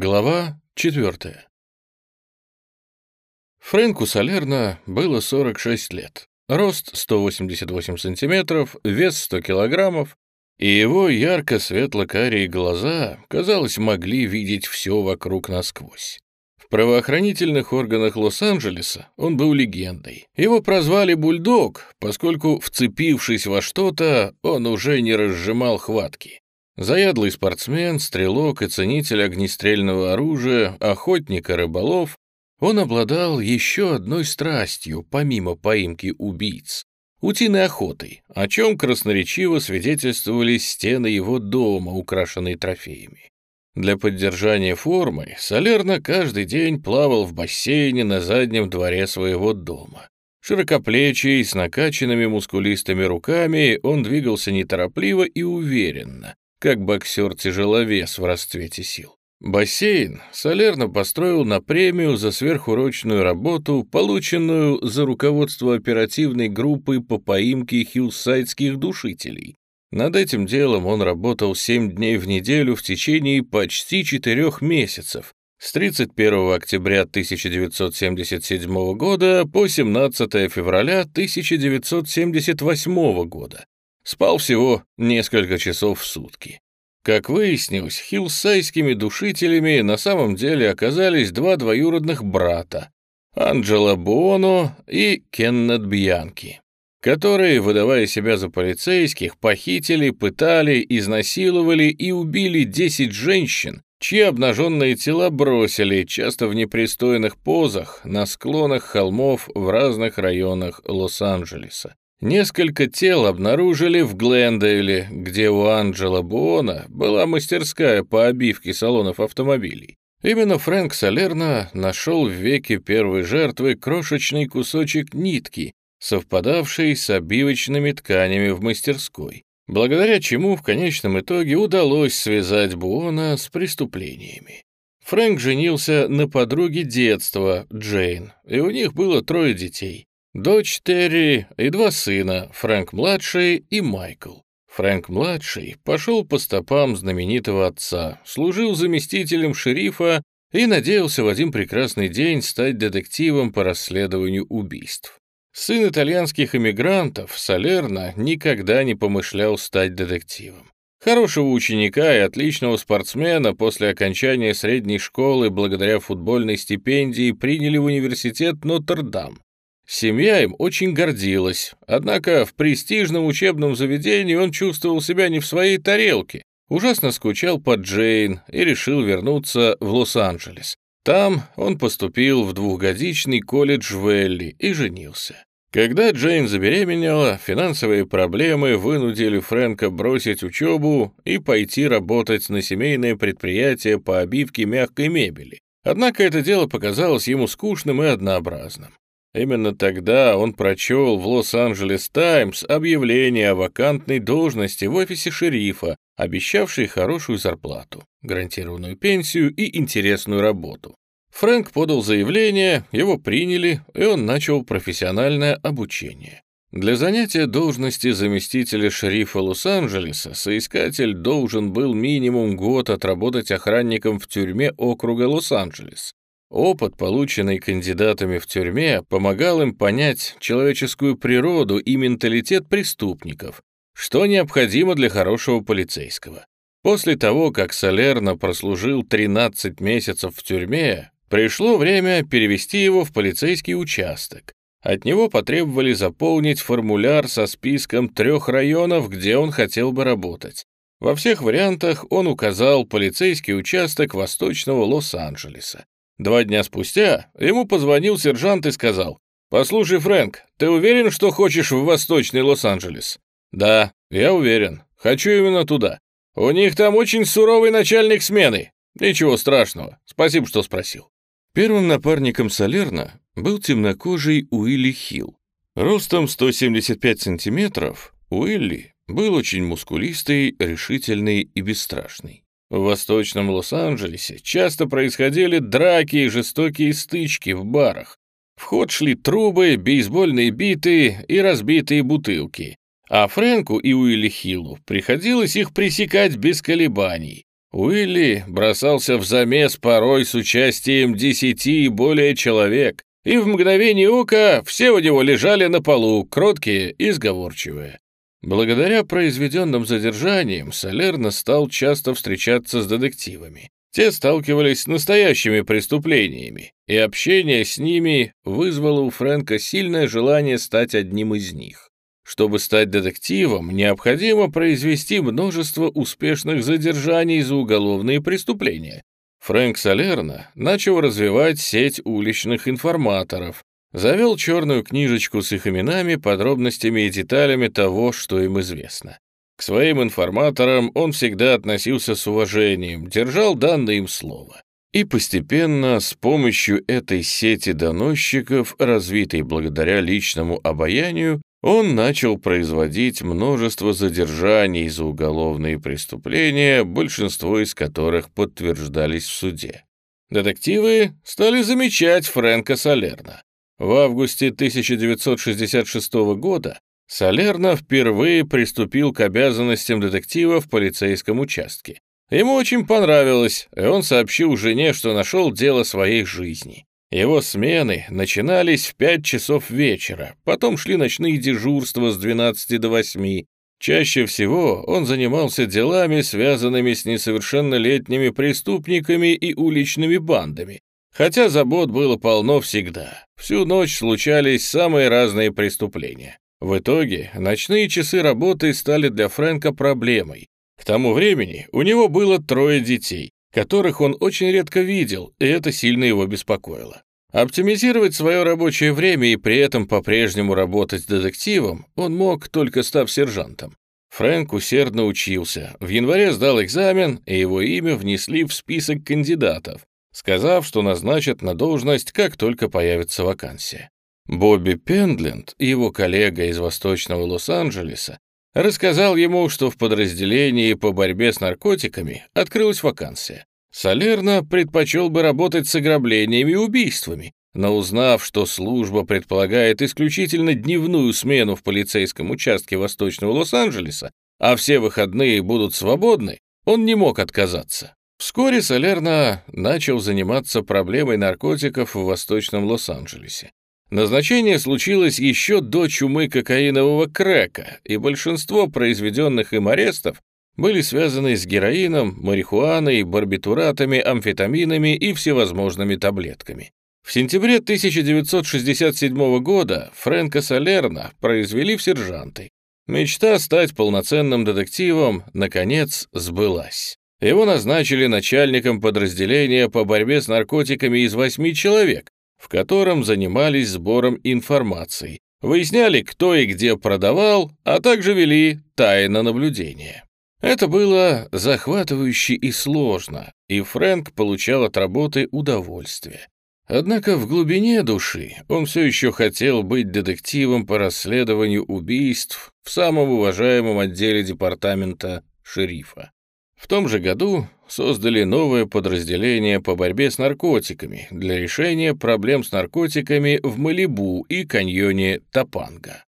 Глава 4. Фрэнку Салерно было 46 лет, рост 188 сантиметров, вес 100 килограммов, и его ярко-светло-карие глаза, казалось, могли видеть все вокруг насквозь. В правоохранительных органах Лос-Анджелеса он был легендой. Его прозвали «Бульдог», поскольку, вцепившись во что-то, он уже не разжимал хватки. Заядлый спортсмен, стрелок и ценитель огнестрельного оружия, охотник и рыболов, он обладал еще одной страстью, помимо поимки убийц — утиной охотой, о чем красноречиво свидетельствовали стены его дома, украшенные трофеями. Для поддержания формы Солерно каждый день плавал в бассейне на заднем дворе своего дома. Широкоплечий, с накачанными мускулистыми руками, он двигался неторопливо и уверенно, как боксер-тяжеловес в расцвете сил. Бассейн Солерно построил на премию за сверхурочную работу, полученную за руководство оперативной группы по поимке хиллсайдских душителей. Над этим делом он работал 7 дней в неделю в течение почти четырех месяцев, с 31 октября 1977 года по 17 февраля 1978 года, Спал всего несколько часов в сутки. Как выяснилось, хиллсайскими душителями на самом деле оказались два двоюродных брата — Анджело Буоно и Кеннет Бьянки, которые, выдавая себя за полицейских, похитили, пытали, изнасиловали и убили 10 женщин, чьи обнаженные тела бросили, часто в непристойных позах, на склонах холмов в разных районах Лос-Анджелеса. Несколько тел обнаружили в Глендейле, где у Анджела Буона была мастерская по обивке салонов автомобилей. Именно Фрэнк Салерно нашел в веке первой жертвы крошечный кусочек нитки, совпадавший с обивочными тканями в мастерской, благодаря чему в конечном итоге удалось связать Буона с преступлениями. Фрэнк женился на подруге детства, Джейн, и у них было трое детей. Дочь Терри и два сына, Фрэнк-младший и Майкл. Фрэнк-младший пошел по стопам знаменитого отца, служил заместителем шерифа и надеялся в один прекрасный день стать детективом по расследованию убийств. Сын итальянских эмигрантов, Салерно, никогда не помышлял стать детективом. Хорошего ученика и отличного спортсмена после окончания средней школы благодаря футбольной стипендии приняли в университет Нотр-Дам. Семья им очень гордилась, однако в престижном учебном заведении он чувствовал себя не в своей тарелке, ужасно скучал по Джейн и решил вернуться в Лос-Анджелес. Там он поступил в двухгодичный колледж Велли и женился. Когда Джейн забеременела, финансовые проблемы вынудили Фрэнка бросить учебу и пойти работать на семейное предприятие по обивке мягкой мебели. Однако это дело показалось ему скучным и однообразным. Именно тогда он прочел в Лос-Анджелес Таймс объявление о вакантной должности в офисе шерифа, обещавшей хорошую зарплату, гарантированную пенсию и интересную работу. Фрэнк подал заявление, его приняли, и он начал профессиональное обучение. Для занятия должности заместителя шерифа Лос-Анджелеса соискатель должен был минимум год отработать охранником в тюрьме округа Лос-Анджелес. Опыт, полученный кандидатами в тюрьме, помогал им понять человеческую природу и менталитет преступников, что необходимо для хорошего полицейского. После того, как Салерно прослужил 13 месяцев в тюрьме, пришло время перевести его в полицейский участок. От него потребовали заполнить формуляр со списком трех районов, где он хотел бы работать. Во всех вариантах он указал полицейский участок Восточного Лос-Анджелеса. Два дня спустя ему позвонил сержант и сказал, «Послушай, Фрэнк, ты уверен, что хочешь в Восточный Лос-Анджелес?» «Да, я уверен. Хочу именно туда. У них там очень суровый начальник смены. Ничего страшного. Спасибо, что спросил». Первым напарником Салерна был темнокожий Уилли Хилл. Ростом 175 сантиметров Уилли был очень мускулистый, решительный и бесстрашный. В восточном Лос-Анджелесе часто происходили драки и жестокие стычки в барах. В ход шли трубы, бейсбольные биты и разбитые бутылки. А Фрэнку и Уилли Хиллу приходилось их пресекать без колебаний. Уилли бросался в замес порой с участием десяти и более человек, и в мгновение ока все у него лежали на полу, кроткие и сговорчивые. Благодаря произведенным задержаниям Салерно стал часто встречаться с детективами. Те сталкивались с настоящими преступлениями, и общение с ними вызвало у Фрэнка сильное желание стать одним из них. Чтобы стать детективом, необходимо произвести множество успешных задержаний за уголовные преступления. Фрэнк Салерно начал развивать сеть уличных информаторов, завел черную книжечку с их именами, подробностями и деталями того, что им известно. К своим информаторам он всегда относился с уважением, держал данное им слово. И постепенно с помощью этой сети доносчиков, развитой благодаря личному обаянию, он начал производить множество задержаний за уголовные преступления, большинство из которых подтверждались в суде. Детективы стали замечать Фрэнка Салерна. В августе 1966 года Салерно впервые приступил к обязанностям детектива в полицейском участке. Ему очень понравилось, и он сообщил жене, что нашел дело своей жизни. Его смены начинались в 5 часов вечера, потом шли ночные дежурства с 12 до 8. Чаще всего он занимался делами, связанными с несовершеннолетними преступниками и уличными бандами. Хотя забот было полно всегда. Всю ночь случались самые разные преступления. В итоге ночные часы работы стали для Фрэнка проблемой. К тому времени у него было трое детей, которых он очень редко видел, и это сильно его беспокоило. Оптимизировать свое рабочее время и при этом по-прежнему работать детективом он мог, только став сержантом. Фрэнк усердно учился, в январе сдал экзамен, и его имя внесли в список кандидатов, сказав, что назначат на должность, как только появится вакансия. Бобби Пендленд, его коллега из Восточного Лос-Анджелеса, рассказал ему, что в подразделении по борьбе с наркотиками открылась вакансия. Салерно предпочел бы работать с ограблениями и убийствами, но узнав, что служба предполагает исключительно дневную смену в полицейском участке Восточного Лос-Анджелеса, а все выходные будут свободны, он не мог отказаться. Вскоре Салерно начал заниматься проблемой наркотиков в Восточном Лос-Анджелесе. Назначение случилось еще до чумы кокаинового крека, и большинство произведенных им арестов были связаны с героином, марихуаной, барбитуратами, амфетаминами и всевозможными таблетками. В сентябре 1967 года Фрэнка Салерна произвели в сержанты. Мечта стать полноценным детективом, наконец, сбылась. Его назначили начальником подразделения по борьбе с наркотиками из восьми человек, в котором занимались сбором информации, выясняли, кто и где продавал, а также вели тайно наблюдение. Это было захватывающе и сложно, и Фрэнк получал от работы удовольствие. Однако в глубине души он все еще хотел быть детективом по расследованию убийств в самом уважаемом отделе департамента шерифа. В том же году создали новое подразделение по борьбе с наркотиками для решения проблем с наркотиками в Малибу и каньоне Тапанга.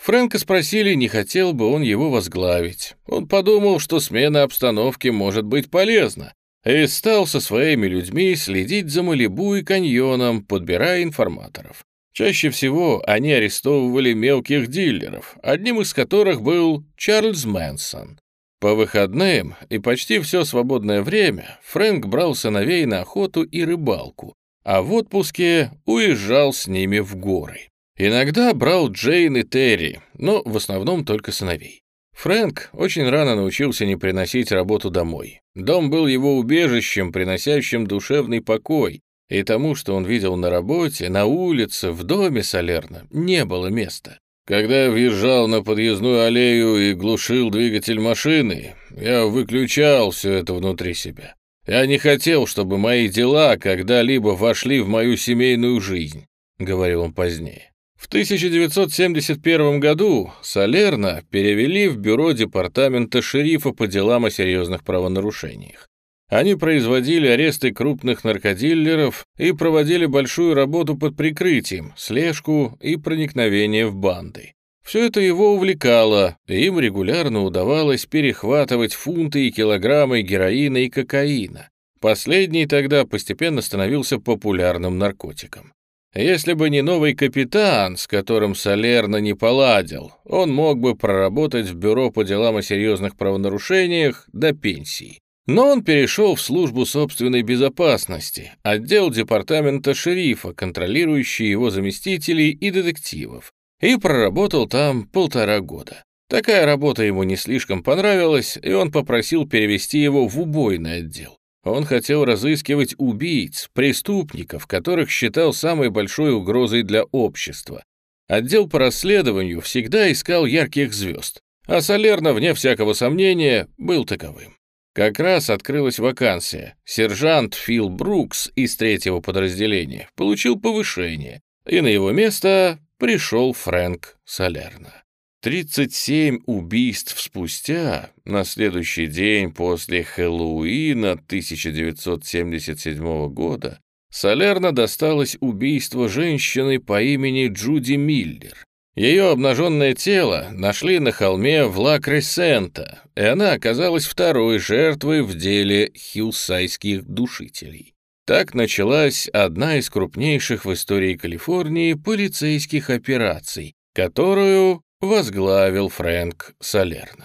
Фрэнка спросили, не хотел бы он его возглавить. Он подумал, что смена обстановки может быть полезна, и стал со своими людьми следить за Малибу и каньоном, подбирая информаторов. Чаще всего они арестовывали мелких дилеров, одним из которых был Чарльз Мэнсон. По выходным и почти все свободное время Фрэнк брал сыновей на охоту и рыбалку, а в отпуске уезжал с ними в горы. Иногда брал Джейн и Терри, но в основном только сыновей. Фрэнк очень рано научился не приносить работу домой. Дом был его убежищем, приносящим душевный покой, и тому, что он видел на работе, на улице, в доме Солерна, не было места. Когда я въезжал на подъездную аллею и глушил двигатель машины, я выключал все это внутри себя. Я не хотел, чтобы мои дела когда-либо вошли в мою семейную жизнь», — говорил он позднее. В 1971 году Салерна перевели в бюро департамента шерифа по делам о серьезных правонарушениях. Они производили аресты крупных наркодиллеров и проводили большую работу под прикрытием, слежку и проникновение в банды. Все это его увлекало, и им регулярно удавалось перехватывать фунты и килограммы героина и кокаина. Последний тогда постепенно становился популярным наркотиком. Если бы не новый капитан, с которым Солерно не поладил, он мог бы проработать в бюро по делам о серьезных правонарушениях до пенсии. Но он перешел в службу собственной безопасности, отдел департамента шерифа, контролирующий его заместителей и детективов, и проработал там полтора года. Такая работа ему не слишком понравилась, и он попросил перевести его в убойный отдел. Он хотел разыскивать убийц, преступников, которых считал самой большой угрозой для общества. Отдел по расследованию всегда искал ярких звезд, а Солерно, вне всякого сомнения, был таковым. Как раз открылась вакансия. Сержант Фил Брукс из третьего подразделения получил повышение, и на его место пришел Фрэнк Солерно. 37 убийств спустя, на следующий день после Хэллоуина 1977 года, Солерно досталось убийство женщины по имени Джуди Миллер. Ее обнаженное тело нашли на холме в Ла-Кресента, и она оказалась второй жертвой в деле хиллсайдских душителей. Так началась одна из крупнейших в истории Калифорнии полицейских операций, которую возглавил Фрэнк Салерно.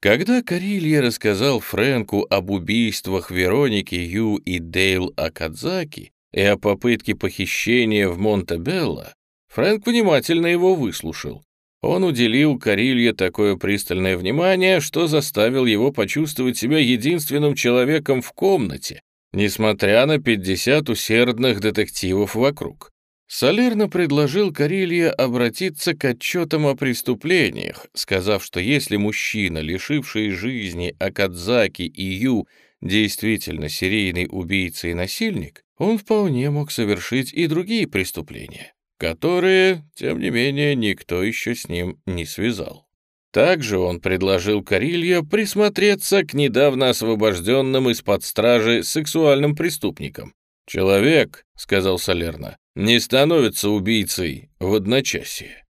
Когда Каррильо рассказал Фрэнку об убийствах Вероники Ю и Дейл Акадзаки и о попытке похищения в Монтебелло, Фрэнк внимательно его выслушал. Он уделил Карилье такое пристальное внимание, что заставил его почувствовать себя единственным человеком в комнате, несмотря на 50 усердных детективов вокруг. Солерно предложил Карелье обратиться к отчетам о преступлениях, сказав, что если мужчина, лишивший жизни Акадзаки и Ю, действительно серийный убийца и насильник, он вполне мог совершить и другие преступления, которые, тем не менее, никто еще с ним не связал. Также он предложил Карилья присмотреться к недавно освобожденным из-под стражи сексуальным преступникам. «Человек», — сказал Солерно, не становится убийцей в одночасье.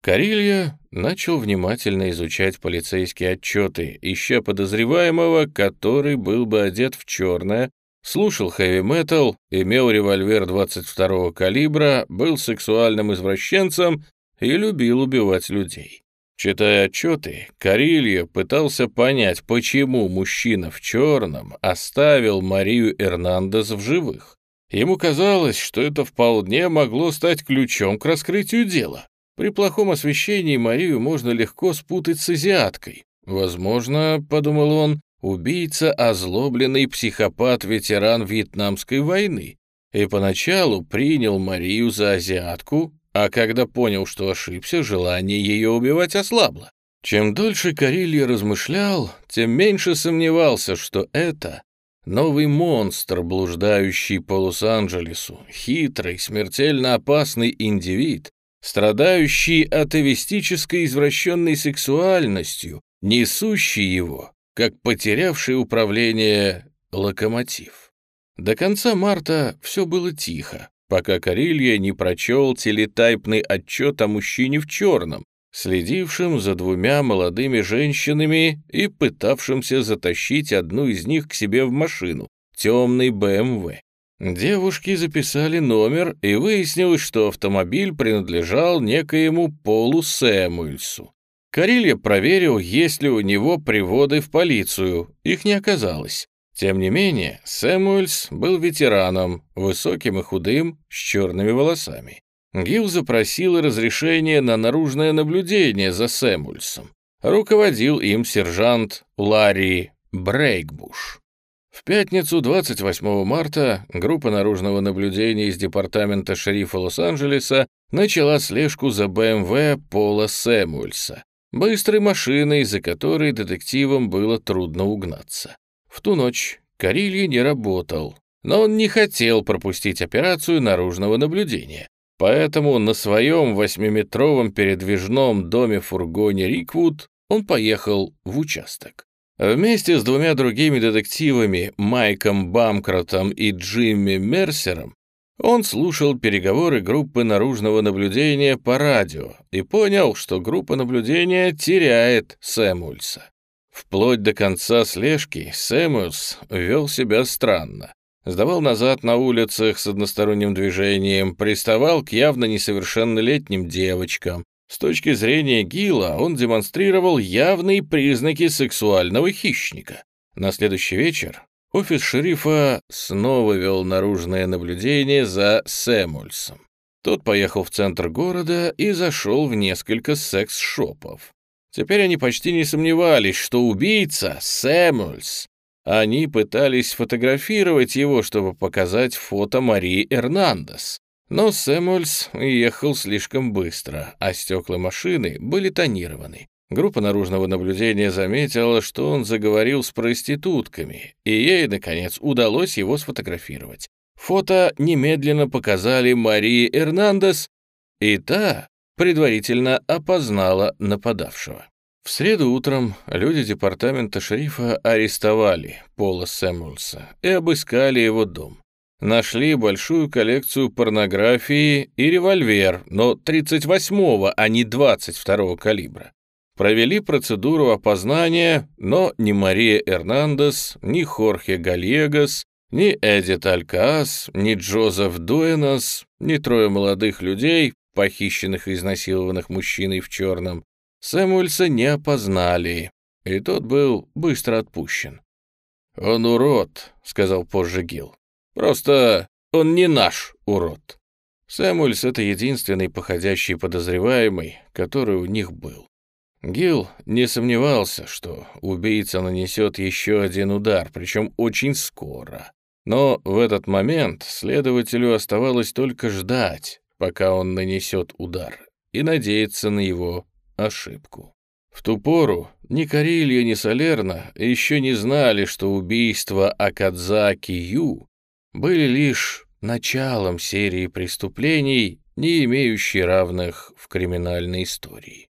Карилья начал внимательно изучать полицейские отчеты, ища подозреваемого, который был бы одет в черное, слушал хэви-метал, имел револьвер 22-го калибра, был сексуальным извращенцем и любил убивать людей. Читая отчеты, Карилья пытался понять, почему мужчина в черном оставил Марию Эрнандес в живых. Ему казалось, что это вполне могло стать ключом к раскрытию дела. При плохом освещении Марию можно легко спутать с азиаткой. Возможно, — подумал он, — убийца — озлобленный психопат-ветеран Вьетнамской войны, и поначалу принял Марию за азиатку, а когда понял, что ошибся, желание ее убивать ослабло. Чем дольше Карилья размышлял, тем меньше сомневался, что это Новый монстр, блуждающий по Лос-Анджелесу, хитрый, смертельно опасный индивид, страдающий атовистической извращенной сексуальностью, несущий его, как потерявший управление локомотив. До конца марта все было тихо, пока Карилья не прочел телетайпный отчет о мужчине в черном, следившим за двумя молодыми женщинами и пытавшимся затащить одну из них к себе в машину, темный БМВ. Девушки записали номер, и выяснилось, что автомобиль принадлежал некоему Полу Сэмуэльсу. Карилья проверил, есть ли у него приводы в полицию. Их не оказалось. Тем не менее, Сэмуэльс был ветераном, высоким и худым, с черными волосами. Гил запросил разрешение на наружное наблюдение за Сэмульсом. Руководил им сержант Ларри Брейкбуш. В пятницу 28 марта группа наружного наблюдения из департамента шерифа Лос-Анджелеса начала слежку за БМВ Пола Сэмуэльса, быстрой машиной, за которой детективам было трудно угнаться. В ту ночь Карилья не работал, но он не хотел пропустить операцию наружного наблюдения. Поэтому на своем восьмиметровом передвижном доме-фургоне Риквуд он поехал в участок. Вместе с двумя другими детективами, Майком Бамкротом и Джимми Мерсером, Он слушал переговоры группы наружного наблюдения по радио и понял, что группа наблюдения теряет Сэмюэльса. Вплоть до конца слежки Сэмюэлс вел себя странно. Сдавал назад на улицах с односторонним движением, приставал к явно несовершеннолетним девочкам. С точки зрения Гила он демонстрировал явные признаки сексуального хищника. На следующий вечер офис шерифа снова вел наружное наблюдение за Сэмульсом. Тот поехал в центр города и зашел в несколько секс-шопов. Теперь они почти не сомневались, что убийца — Сэмюэльс. Они пытались фотографировать его, чтобы показать фото Марии Эрнандес. Но Сэмюэльс ехал слишком быстро, а стекла машины были тонированы. Группа наружного наблюдения заметила, что он заговорил с проститутками, и ей, наконец, удалось его сфотографировать. Фото немедленно показали Марии Эрнандес, и та предварительно опознала нападавшего. В среду утром люди департамента шерифа арестовали Пола Сэмюэлса и обыскали его дом. Нашли большую коллекцию порнографии и револьвер, но 38-го, а не 22-го калибра. Провели процедуру опознания, но ни Мария Эрнандес, ни Хорхе Гальегас, ни Эдит Алькаас, ни Джозеф Дуэнос, ни трое молодых людей, похищенных и изнасилованных мужчиной в черном, Сэмуэльса не опознали, и тот был быстро отпущен. «Он урод», — сказал позже Гил. «Просто он не наш урод». Сэмуэльс — это единственный походящий подозреваемый, который у них был. Гил не сомневался, что убийца нанесет еще один удар, причем очень скоро. Но в этот момент следователю оставалось только ждать, пока он нанесет удар, и надеяться на его ошибку. В ту пору ни Карилья, ни Салерна еще не знали, что убийства Акадзаки Ю были лишь началом серии преступлений, не имеющей равных в криминальной истории.